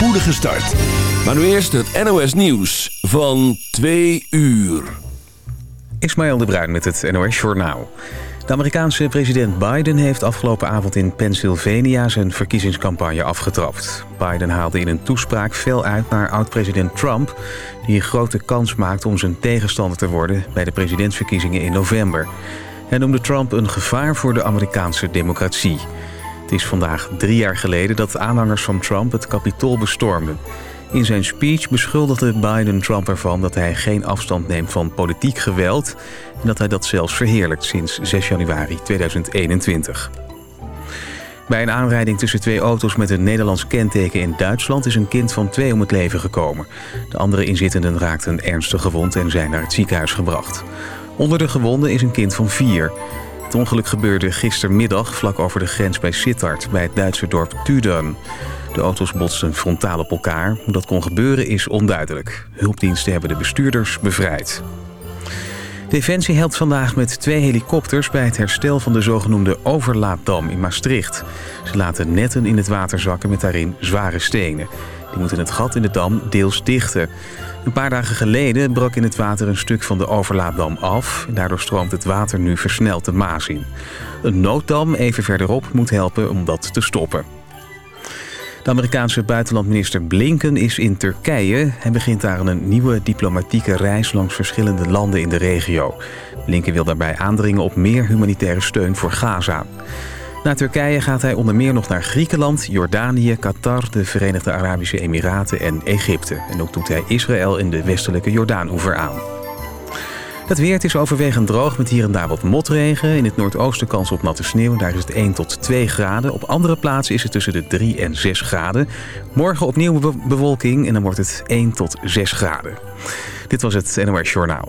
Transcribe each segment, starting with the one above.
spoedige start. Maar nu eerst het NOS Nieuws van 2 uur. Ismaël de Bruin met het NOS Journaal. De Amerikaanse president Biden heeft afgelopen avond in Pennsylvania zijn verkiezingscampagne afgetrapt. Biden haalde in een toespraak veel uit naar oud-president Trump... die een grote kans maakt om zijn tegenstander te worden bij de presidentsverkiezingen in november. Hij noemde Trump een gevaar voor de Amerikaanse democratie. Het is vandaag drie jaar geleden dat aanhangers van Trump het Capitool bestormden. In zijn speech beschuldigde Biden Trump ervan dat hij geen afstand neemt van politiek geweld... en dat hij dat zelfs verheerlijkt sinds 6 januari 2021. Bij een aanrijding tussen twee auto's met een Nederlands kenteken in Duitsland... is een kind van twee om het leven gekomen. De andere inzittenden raakten ernstig gewond en zijn naar het ziekenhuis gebracht. Onder de gewonden is een kind van vier... Het ongeluk gebeurde gistermiddag vlak over de grens bij Sittard... bij het Duitse dorp Tuden. De auto's botsten frontaal op elkaar. Hoe dat kon gebeuren is onduidelijk. Hulpdiensten hebben de bestuurders bevrijd. Defensie helpt vandaag met twee helikopters bij het herstel van de zogenoemde overlaaddam in Maastricht. Ze laten netten in het water zakken met daarin zware stenen. Die moeten het gat in de dam deels dichten. Een paar dagen geleden brak in het water een stuk van de overlaaddam af. Daardoor stroomt het water nu versneld de Maas in. Een nooddam even verderop moet helpen om dat te stoppen. De Amerikaanse buitenlandminister Blinken is in Turkije. Hij begint daar een nieuwe diplomatieke reis langs verschillende landen in de regio. Blinken wil daarbij aandringen op meer humanitaire steun voor Gaza. Na Turkije gaat hij onder meer nog naar Griekenland, Jordanië, Qatar, de Verenigde Arabische Emiraten en Egypte. En ook doet hij Israël en de westelijke Jordaanoever aan. Het weer is overwegend droog met hier en daar wat motregen. In het noordoosten kans op natte sneeuw. Daar is het 1 tot 2 graden. Op andere plaatsen is het tussen de 3 en 6 graden. Morgen opnieuw bewolking en dan wordt het 1 tot 6 graden. Dit was het NOS Journaal.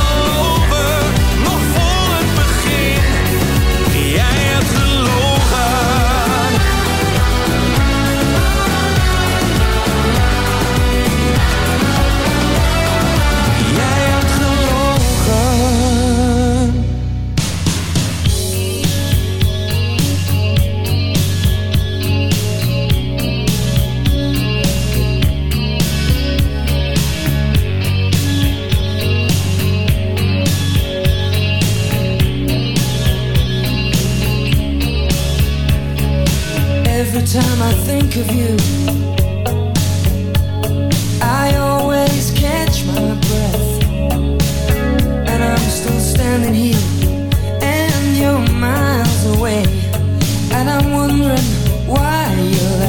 Every time I think of you, I always catch my breath. And I'm still standing here, and you're miles away. And I'm wondering why you're.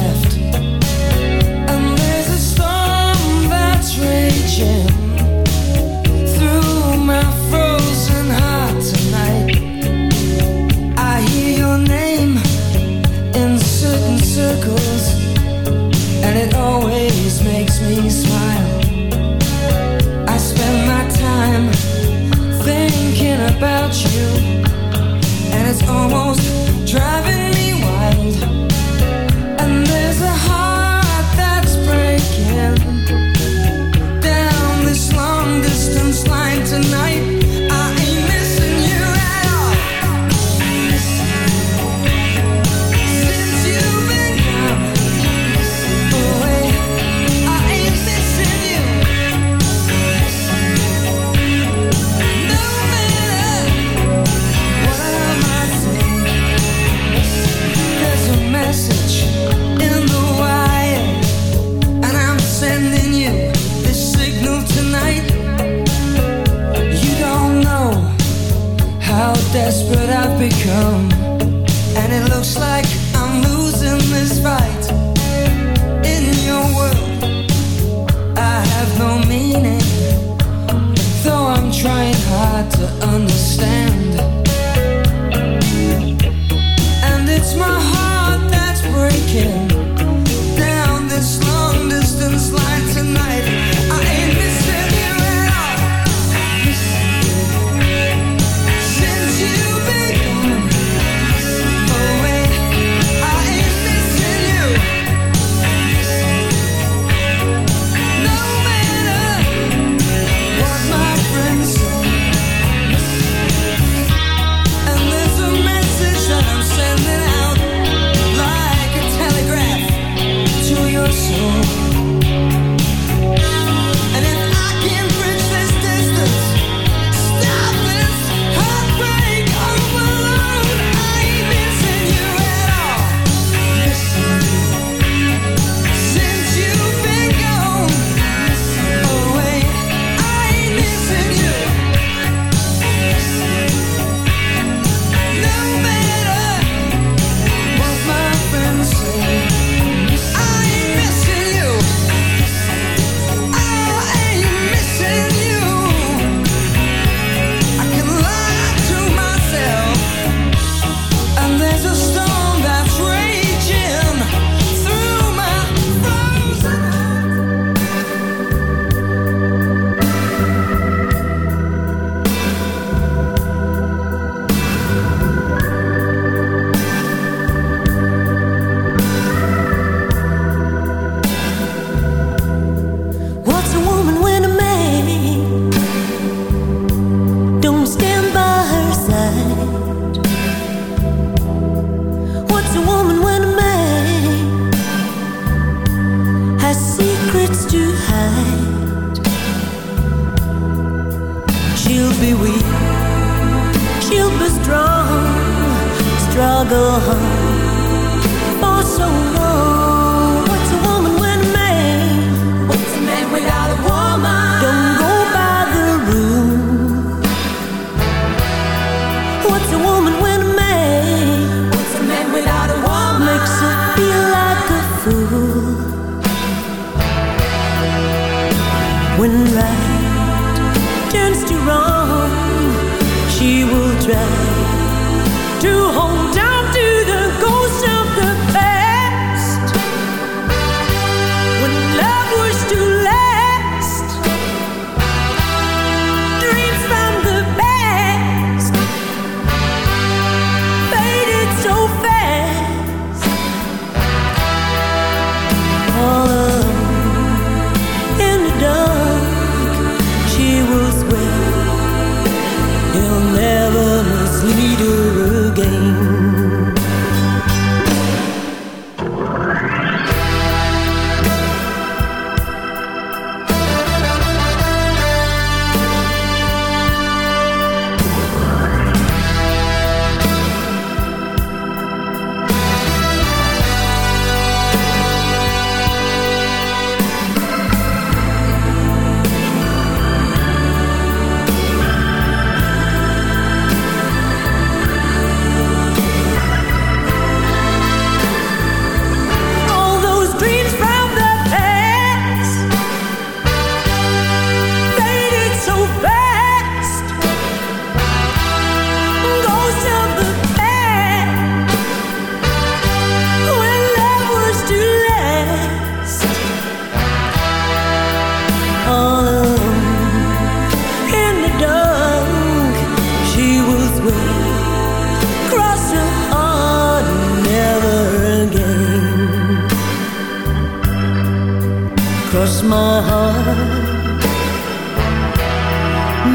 Cross my heart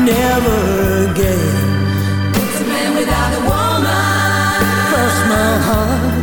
never again. It's a man without a woman. Cross my heart,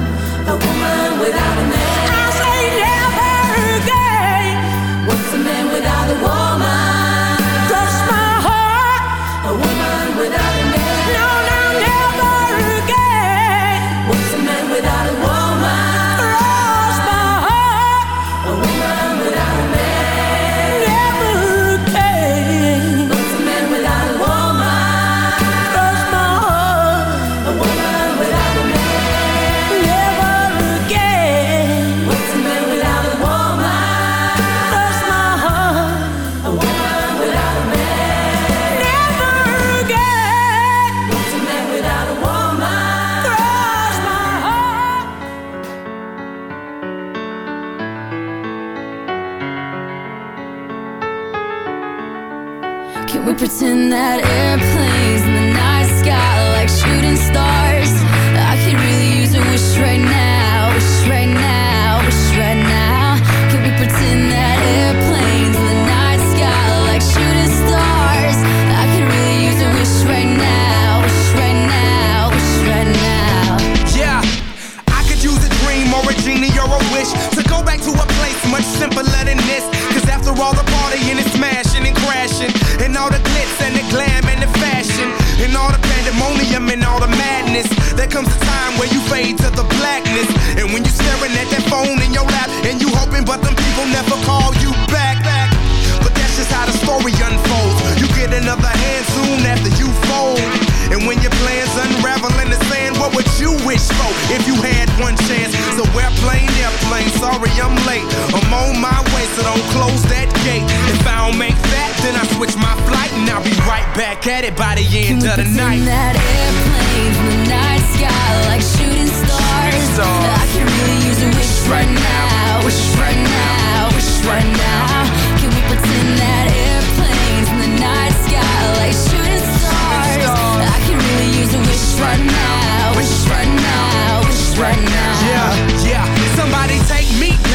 fade to the blackness. And when you're staring at that phone in your lap, and you hoping, but them people never call you back. But that's just how the story unfolds. You get another hand soon after you fold. And when your plans unravel in the sand, what would you wish for if you had one chance? So we're airplane, airplane, sorry I'm late. I'm on my way, so don't close that gate. If I don't make that, then I switch my flight and I'll be right back at it by the end Can we of the night. that airplanes in the night sky like shooting stars? stars. I can really use a wish right now, wish right now, wish right now. Can we pretend that really use a wish right now, wish right now, wish right now. Yeah, yeah. Somebody take me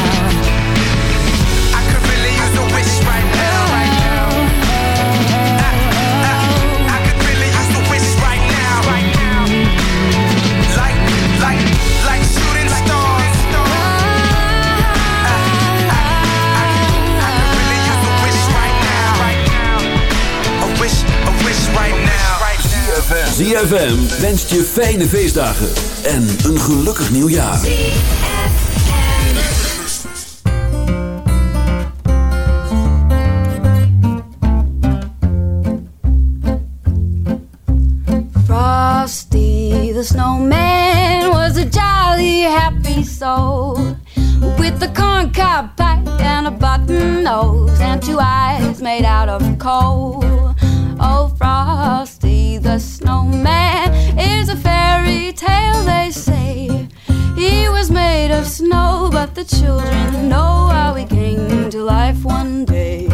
ZFM wenst je fijne feestdagen en een gelukkig nieuwjaar. Frosty the snowman was a jolly happy soul. With a corncob pipe and a button nose and two eyes made out of coal. let the children know how we came to life one day.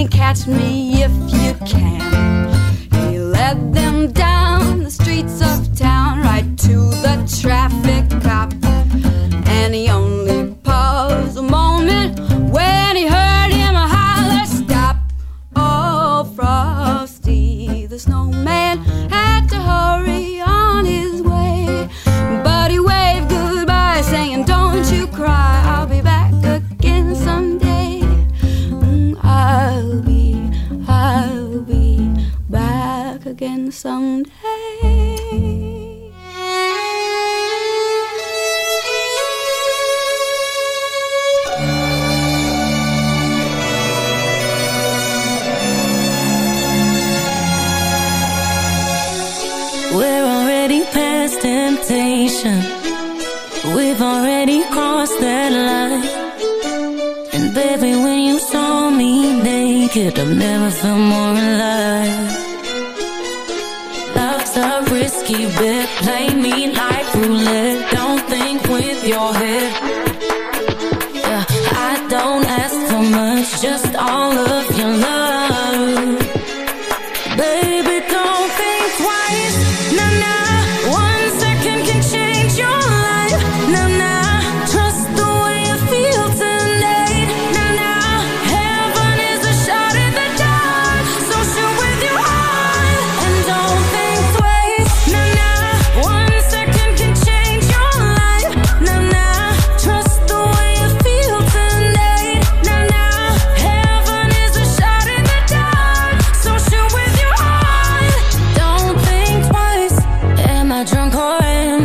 and catch me if you can. He led them down. drunk or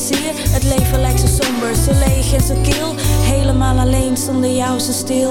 zie je, het leven lijkt zo somber, zo leeg en zo kil. Helemaal alleen zonder jou zo stil.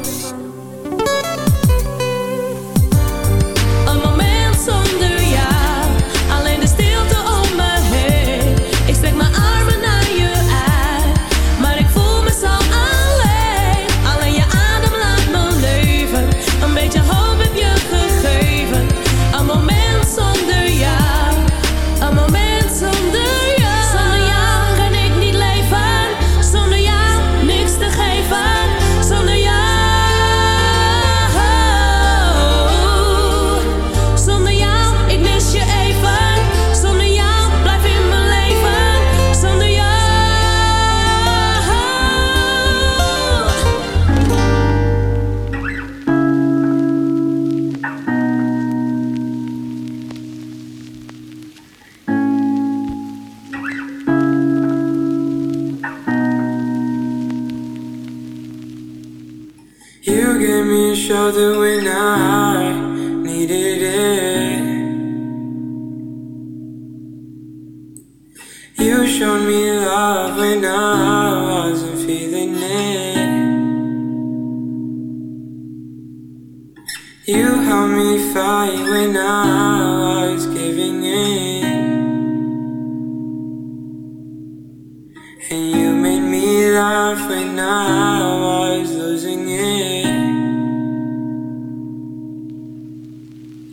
laugh when I was losing it.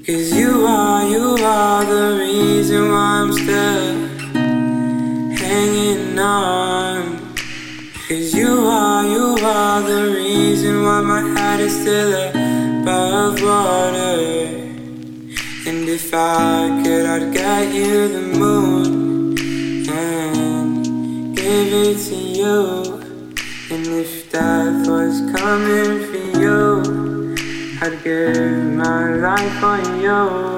Cause you are, you are the reason why I'm still hanging on. Cause you are, you are the reason why my head is still above water. And if I could, I'd get you the moon and give it to you. Coming for you, I'd give my life on you.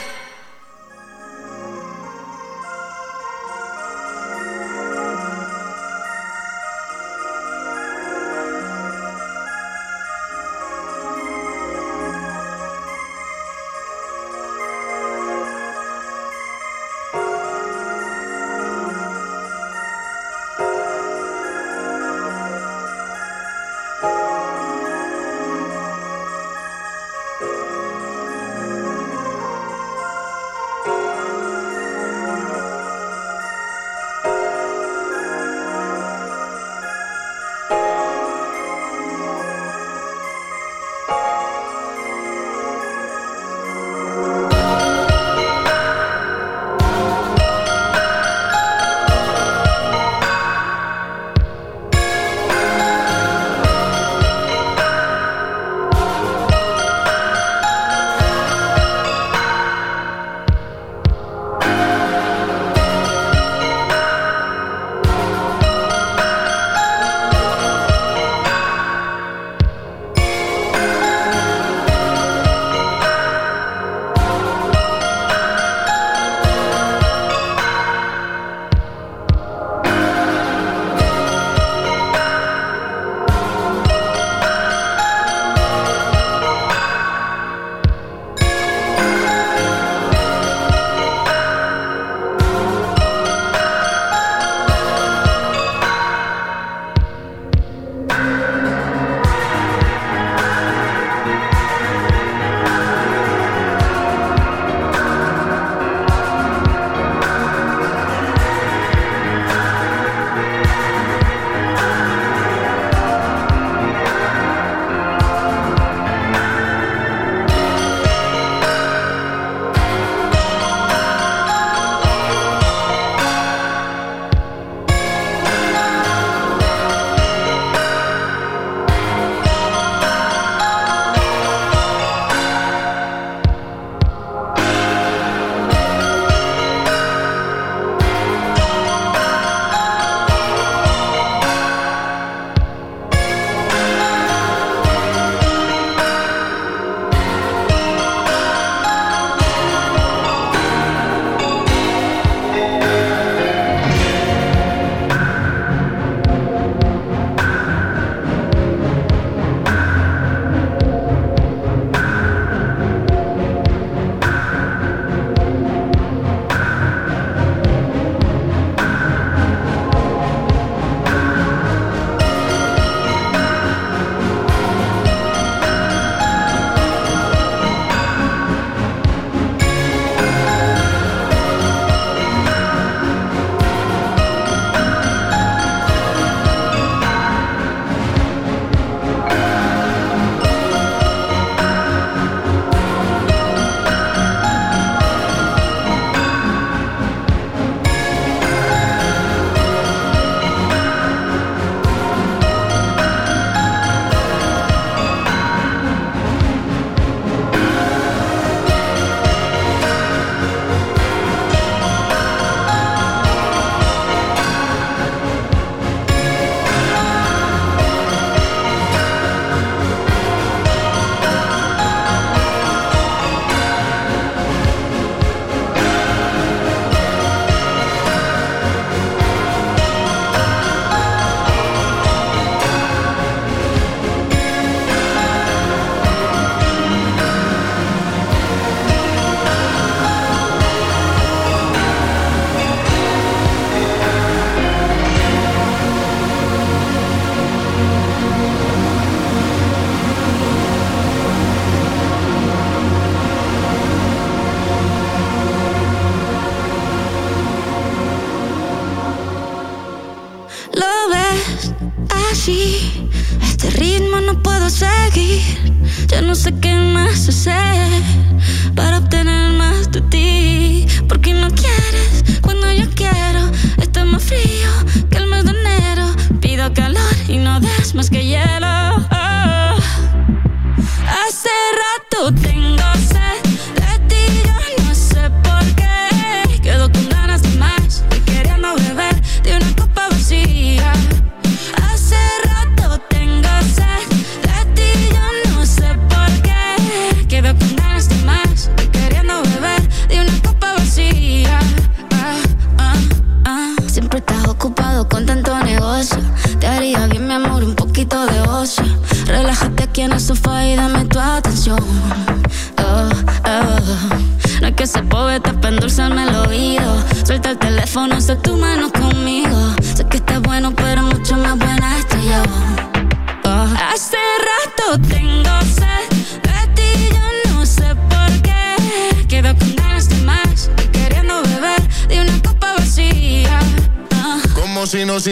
noche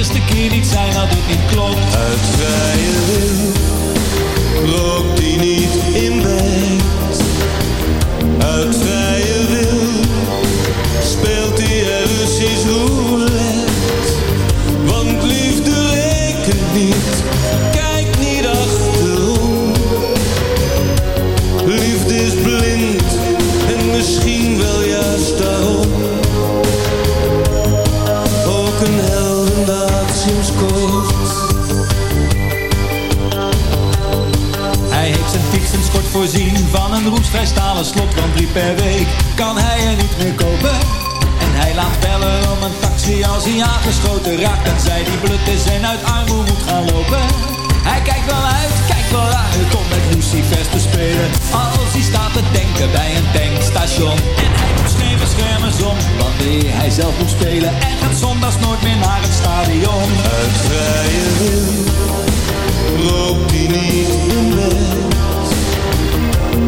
Eerste keer niet zijn dat het niet klopt. Uit vrije wil rookt hij niet in bed. Uit vrije een roestvrij stalen want drie per week kan hij er niet meer kopen. En hij laat bellen om een taxi als hij aangeschoten raakt, en zij die blut is en uit armoede moet gaan lopen. Hij kijkt wel uit, kijkt wel uit om met Lucifers te spelen, als hij staat te denken bij een tankstation. En hij doet geen beschermers om, wanneer hij zelf moet spelen, en gaat zondags nooit meer naar het stadion. Uit vrije wil rookt hij niet in bed.